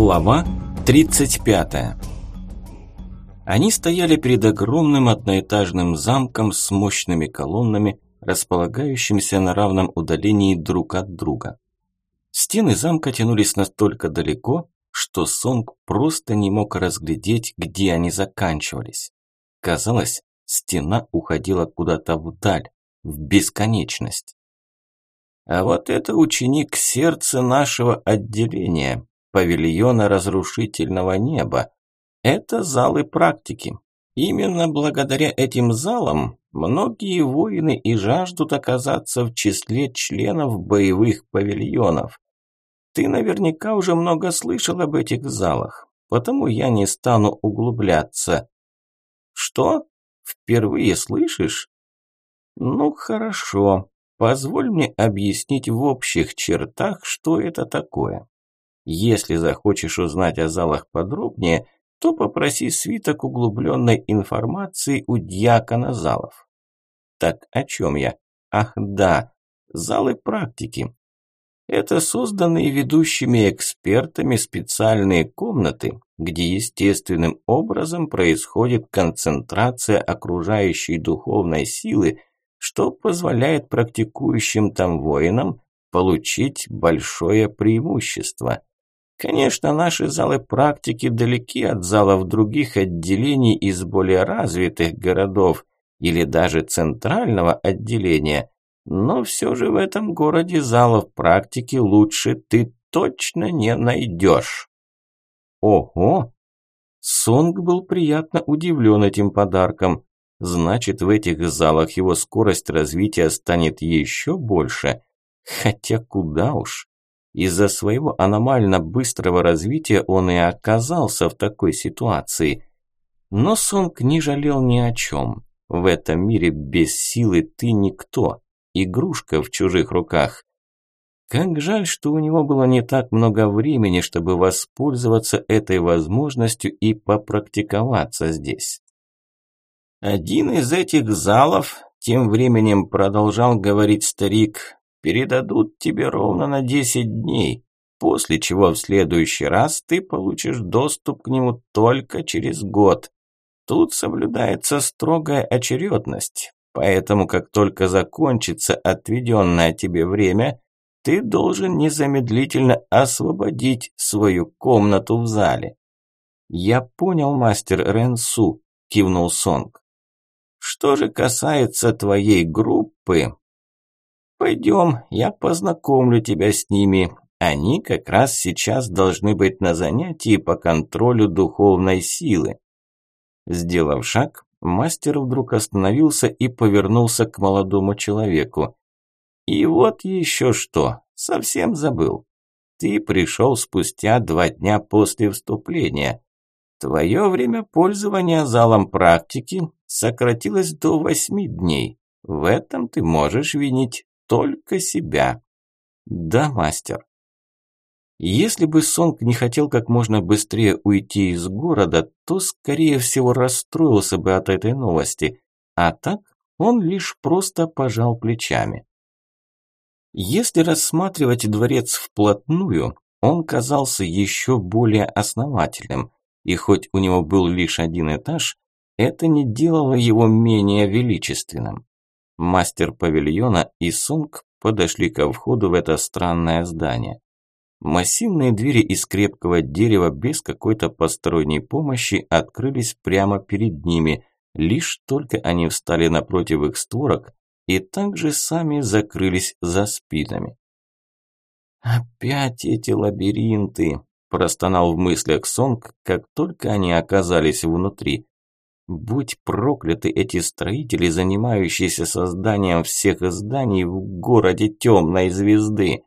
Глава 35 Они стояли перед огромным одноэтажным замком с мощными колоннами, располагающимся на равном удалении друг от друга. Стены замка тянулись настолько далеко, что Сонг просто не мог разглядеть, где они заканчивались. Казалось, стена уходила куда-то вдаль, в бесконечность. А вот это ученик сердца нашего отделения, павильона разрушительного неба. Это залы практики. Именно благодаря этим залам многие воины и жаждут оказаться в числе членов боевых павильонов. Ты наверняка уже много слышал об этих залах, потому я не стану углубляться. Что? Впервые слышишь? Ну хорошо, позволь мне объяснить в общих чертах, что это такое. Если захочешь узнать о залах подробнее, то попроси свиток углубленной информации у дьякона залов. Так о чем я? Ах да, залы практики. Это созданные ведущими экспертами специальные комнаты, где естественным образом происходит концентрация окружающей духовной силы, что позволяет практикующим там воинам получить большое преимущество. Конечно, наши залы практики далеки от залов других отделений из более развитых городов или даже центрального отделения, но все же в этом городе залов практики лучше ты точно не найдешь. Ого! Сонг был приятно удивлен этим подарком. Значит, в этих залах его скорость развития станет еще больше. Хотя куда уж. Из-за своего аномально быстрого развития он и оказался в такой ситуации. Но Сонг не жалел ни о чем. В этом мире без силы ты никто, игрушка в чужих руках. Как жаль, что у него было не так много времени, чтобы воспользоваться этой возможностью и попрактиковаться здесь. Один из этих залов, тем временем продолжал говорить старик, передадут тебе ровно на 10 дней, после чего в следующий раз ты получишь доступ к нему только через год. Тут соблюдается строгая очередность, поэтому как только закончится отведенное тебе время, ты должен незамедлительно освободить свою комнату в зале. «Я понял, мастер Ренсу», – кивнул Сонг. «Что же касается твоей группы, Пойдем, я познакомлю тебя с ними. Они как раз сейчас должны быть на занятии по контролю духовной силы. Сделав шаг, мастер вдруг остановился и повернулся к молодому человеку. И вот еще что, совсем забыл. Ты пришел спустя два дня после вступления. Твое время пользования залом практики сократилось до восьми дней. В этом ты можешь винить только себя. Да, мастер. Если бы Сонг не хотел как можно быстрее уйти из города, то, скорее всего, расстроился бы от этой новости. А так он лишь просто пожал плечами. Если рассматривать дворец вплотную, он казался еще более основательным, и хоть у него был лишь один этаж, это не делало его менее величественным. Мастер павильона и Сунг подошли ко входу в это странное здание. Массивные двери из крепкого дерева без какой-то посторонней помощи открылись прямо перед ними, лишь только они встали напротив их створок и также сами закрылись за спинами. «Опять эти лабиринты!» – простонал в мыслях Сонг, как только они оказались внутри. Будь прокляты эти строители, занимающиеся созданием всех зданий в городе темной звезды.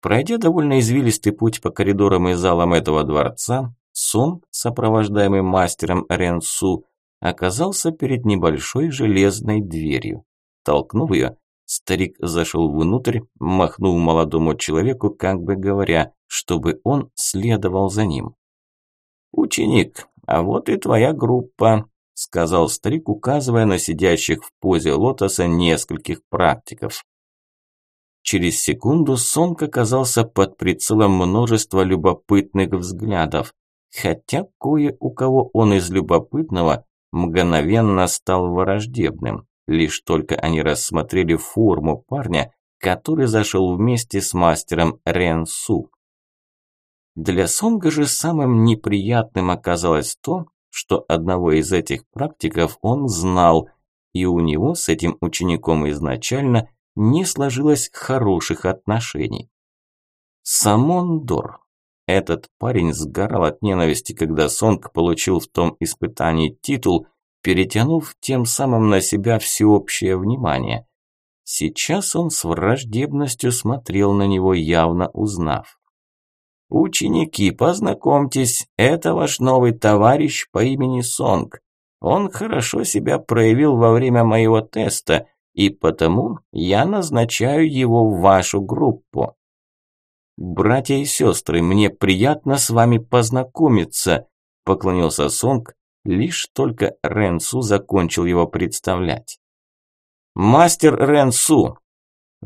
Пройдя довольно извилистый путь по коридорам и залам этого дворца, Сон, сопровождаемый мастером Ренсу, оказался перед небольшой железной дверью. Толкнув ее, старик зашел внутрь, махнул молодому человеку, как бы говоря, чтобы он следовал за ним. «Ученик, а вот и твоя группа», – сказал старик, указывая на сидящих в позе лотоса нескольких практиков. Через секунду Сонг оказался под прицелом множества любопытных взглядов, хотя кое у кого он из любопытного мгновенно стал враждебным, лишь только они рассмотрели форму парня, который зашел вместе с мастером Рен Су. Для Сонга же самым неприятным оказалось то, что одного из этих практиков он знал, и у него с этим учеником изначально не сложилось хороших отношений. Самондор. Этот парень сгорал от ненависти, когда Сонг получил в том испытании титул, перетянув тем самым на себя всеобщее внимание. Сейчас он с враждебностью смотрел на него, явно узнав. «Ученики, познакомьтесь, это ваш новый товарищ по имени Сонг. Он хорошо себя проявил во время моего теста, и потому я назначаю его в вашу группу. Братья и сестры, мне приятно с вами познакомиться, поклонился Сонг, лишь только Ренсу закончил его представлять. Мастер Ренсу,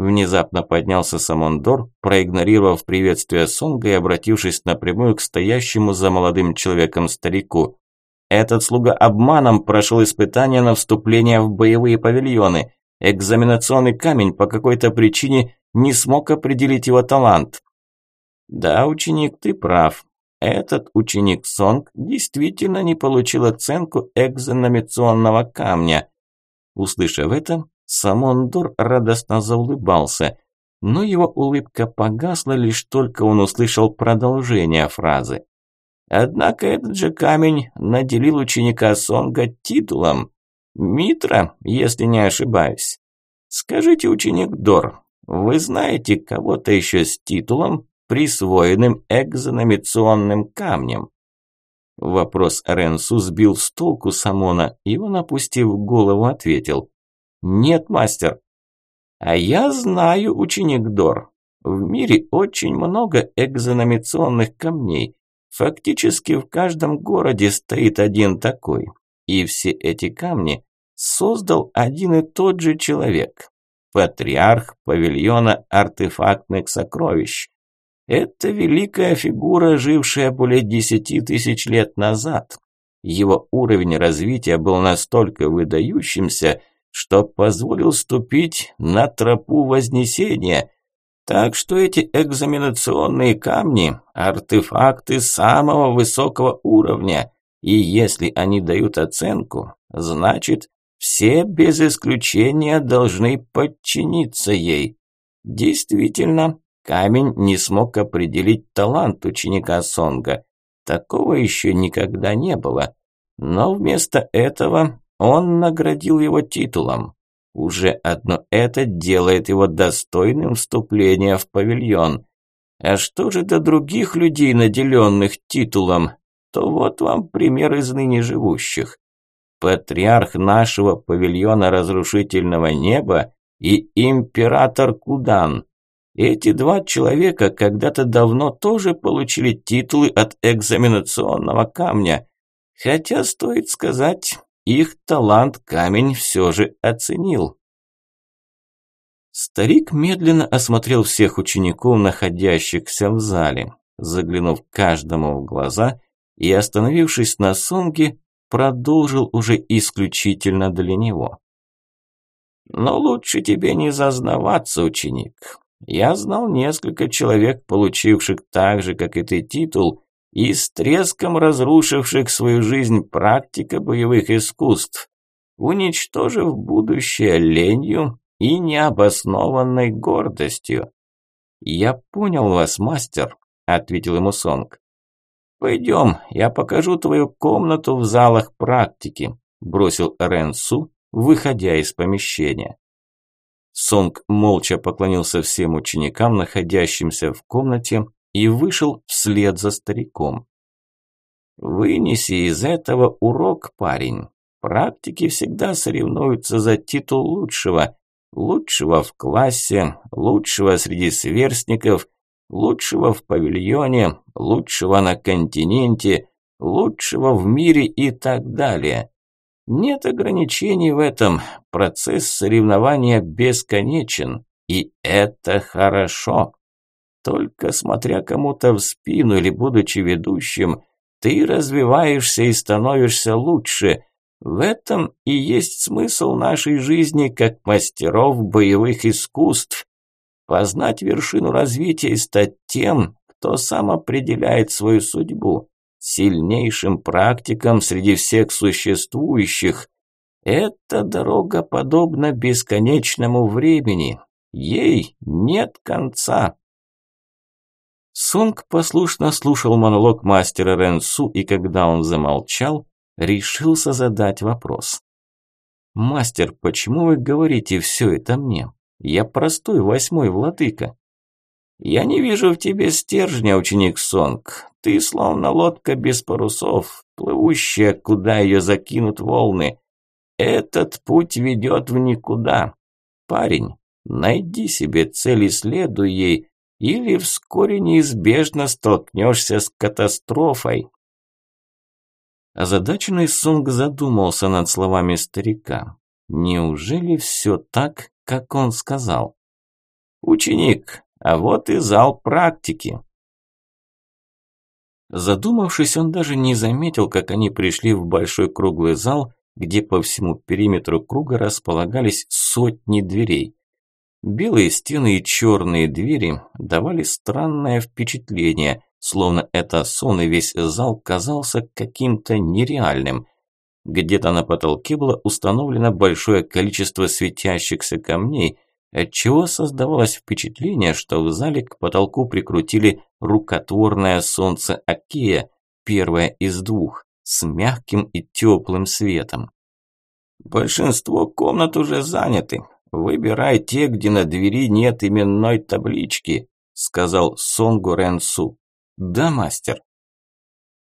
Внезапно поднялся Самондор, проигнорировав приветствие Сонга и обратившись напрямую к стоящему за молодым человеком старику. Этот слуга обманом прошел испытание на вступление в боевые павильоны. Экзаменационный камень по какой-то причине не смог определить его талант. Да, ученик, ты прав. Этот ученик Сонг действительно не получил оценку экзаменационного камня. Услышав это, Самондор радостно заулыбался, но его улыбка погасла лишь только он услышал продолжение фразы. Однако этот же камень наделил ученика Сонга титулом. Митра, если не ошибаюсь. Скажите, ученик Дор, вы знаете кого-то еще с титулом, присвоенным экзаменационным камнем? Вопрос Ренсу сбил с толку Самона, и он, опустив голову, ответил. «Нет, мастер». «А я знаю, ученик Дор. В мире очень много экзаменационных камней. Фактически в каждом городе стоит один такой. И все эти камни создал один и тот же человек. Патриарх павильона артефактных сокровищ. Это великая фигура, жившая более десяти тысяч лет назад. Его уровень развития был настолько выдающимся, что позволил ступить на тропу Вознесения – так что эти экзаменационные камни – артефакты самого высокого уровня, и если они дают оценку, значит, все без исключения должны подчиниться ей. Действительно, камень не смог определить талант ученика Сонга. Такого еще никогда не было. Но вместо этого он наградил его титулом. Уже одно это делает его достойным вступления в павильон. А что же до других людей, наделенных титулом? То вот вам пример из ныне живущих. Патриарх нашего павильона разрушительного неба и император Кудан. Эти два человека когда-то давно тоже получили титулы от экзаменационного камня. Хотя, стоит сказать, их талант камень все же оценил. Старик медленно осмотрел всех учеников, находящихся в зале, заглянув каждому в глаза и, остановившись на Сонге, продолжил уже исключительно для него. «Но лучше тебе не зазнаваться, ученик. Я знал несколько человек, получивших так же, как и ты, титул, и с треском разрушивших свою жизнь практика боевых искусств, уничтожив будущее ленью и необоснованной гордостью. «Я понял вас, мастер», – ответил ему Сонг. «Пойдем, я покажу твою комнату в залах практики», – бросил Ренсу, выходя из помещения. Сонг молча поклонился всем ученикам, находящимся в комнате, и вышел вслед за стариком. «Вынеси из этого урок, парень. Практики всегда соревнуются за титул лучшего. Лучшего в классе, лучшего среди сверстников, лучшего в павильоне, лучшего на континенте, лучшего в мире и так далее. Нет ограничений в этом. Процесс соревнования бесконечен. И это хорошо. Только смотря кому-то в спину или будучи ведущим, ты развиваешься и становишься лучше. В этом и есть смысл нашей жизни как мастеров боевых искусств. Познать вершину развития и стать тем, кто сам определяет свою судьбу, сильнейшим практиком среди всех существующих. Эта дорога подобна бесконечному времени. Ей нет конца. Сунг послушно слушал монолог мастера Ренсу, и когда он замолчал, решился задать вопрос. «Мастер, почему вы говорите все это мне? Я простой восьмой владыка». «Я не вижу в тебе стержня, ученик Сонг. Ты словно лодка без парусов, плывущая, куда ее закинут волны. Этот путь ведет в никуда. Парень, найди себе цель и следуй ей, или вскоре неизбежно столкнешься с катастрофой. Озадаченный Сунг задумался над словами старика. Неужели все так, как он сказал? «Ученик, а вот и зал практики». Задумавшись, он даже не заметил, как они пришли в большой круглый зал, где по всему периметру круга располагались сотни дверей. Белые стены и черные двери давали странное впечатление, словно это сон и весь зал казался каким-то нереальным. Где-то на потолке было установлено большое количество светящихся камней, отчего создавалось впечатление, что в зале к потолку прикрутили рукотворное солнце Акея, первое из двух, с мягким и теплым светом. «Большинство комнат уже заняты», «Выбирай те, где на двери нет именной таблички», – сказал Сонгу Ренсу. «Да, мастер».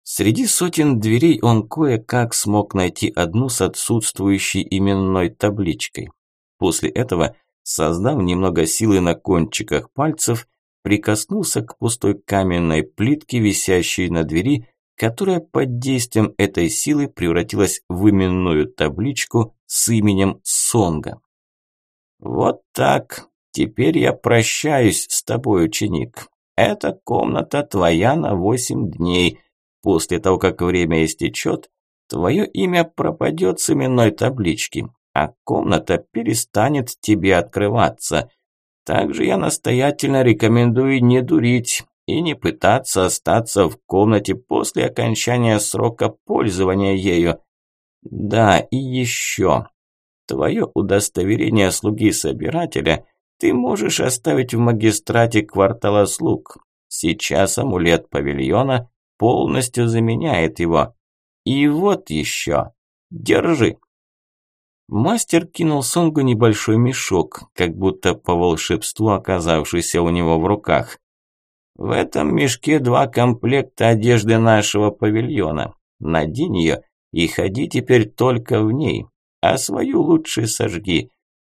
Среди сотен дверей он кое-как смог найти одну с отсутствующей именной табличкой. После этого, создав немного силы на кончиках пальцев, прикоснулся к пустой каменной плитке, висящей на двери, которая под действием этой силы превратилась в именную табличку с именем Сонга. «Вот так. Теперь я прощаюсь с тобой, ученик. Эта комната твоя на восемь дней. После того, как время истечет, твое имя пропадет с именной таблички, а комната перестанет тебе открываться. Также я настоятельно рекомендую не дурить и не пытаться остаться в комнате после окончания срока пользования ею. Да, и еще. Твое удостоверение слуги-собирателя ты можешь оставить в магистрате квартала слуг. Сейчас амулет павильона полностью заменяет его. И вот еще. Держи. Мастер кинул Сонгу небольшой мешок, как будто по волшебству оказавшийся у него в руках. В этом мешке два комплекта одежды нашего павильона. Надень ее и ходи теперь только в ней а свою лучше сожги.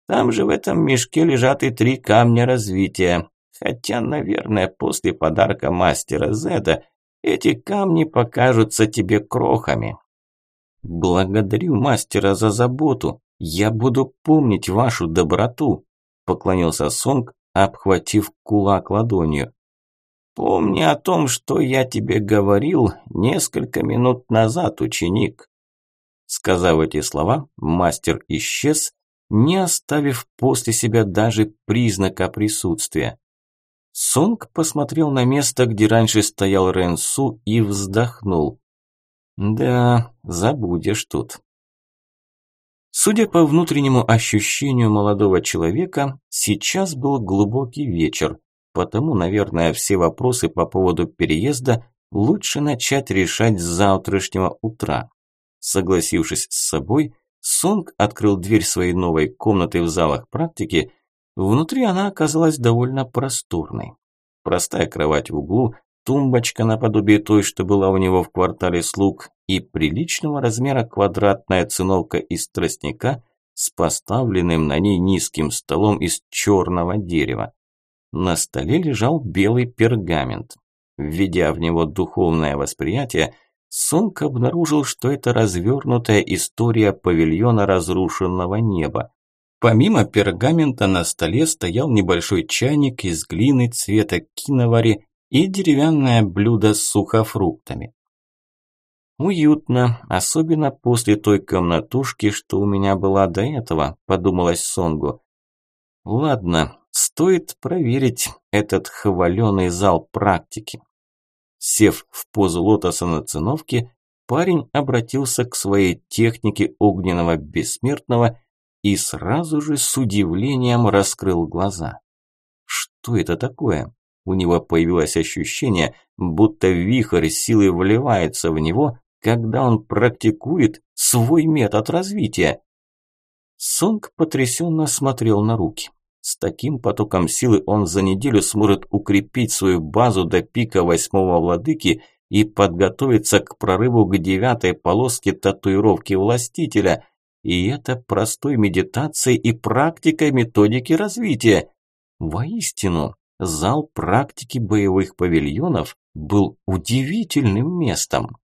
Там же в этом мешке лежат и три камня развития. Хотя, наверное, после подарка мастера Зеда эти камни покажутся тебе крохами. Благодарю мастера за заботу. Я буду помнить вашу доброту, поклонился Сонг, обхватив кулак ладонью. Помни о том, что я тебе говорил несколько минут назад, ученик. Сказав эти слова, мастер исчез, не оставив после себя даже признака присутствия. Сонг посмотрел на место, где раньше стоял Ренсу и вздохнул. «Да, забудешь тут». Судя по внутреннему ощущению молодого человека, сейчас был глубокий вечер, потому, наверное, все вопросы по поводу переезда лучше начать решать с завтрашнего утра. Согласившись с собой, Сонг открыл дверь своей новой комнаты в залах практики. Внутри она оказалась довольно просторной. Простая кровать в углу, тумбочка наподобие той, что была у него в квартале слуг, и приличного размера квадратная циновка из тростника с поставленным на ней низким столом из черного дерева. На столе лежал белый пергамент. Введя в него духовное восприятие, Сонг обнаружил, что это развернутая история павильона разрушенного неба. Помимо пергамента на столе стоял небольшой чайник из глины цвета киновари и деревянное блюдо с сухофруктами. Уютно, особенно после той комнатушки, что у меня была до этого, подумалось Сонгу. Ладно, стоит проверить этот хваленый зал практики. Сев в позу лотоса на циновке, парень обратился к своей технике огненного бессмертного и сразу же с удивлением раскрыл глаза. Что это такое? У него появилось ощущение, будто вихрь силы вливается в него, когда он практикует свой метод развития. Сонг потрясенно смотрел на руки. С таким потоком силы он за неделю сможет укрепить свою базу до пика восьмого владыки и подготовиться к прорыву к девятой полоске татуировки властителя. И это простой медитацией и практикой методики развития. Воистину, зал практики боевых павильонов был удивительным местом.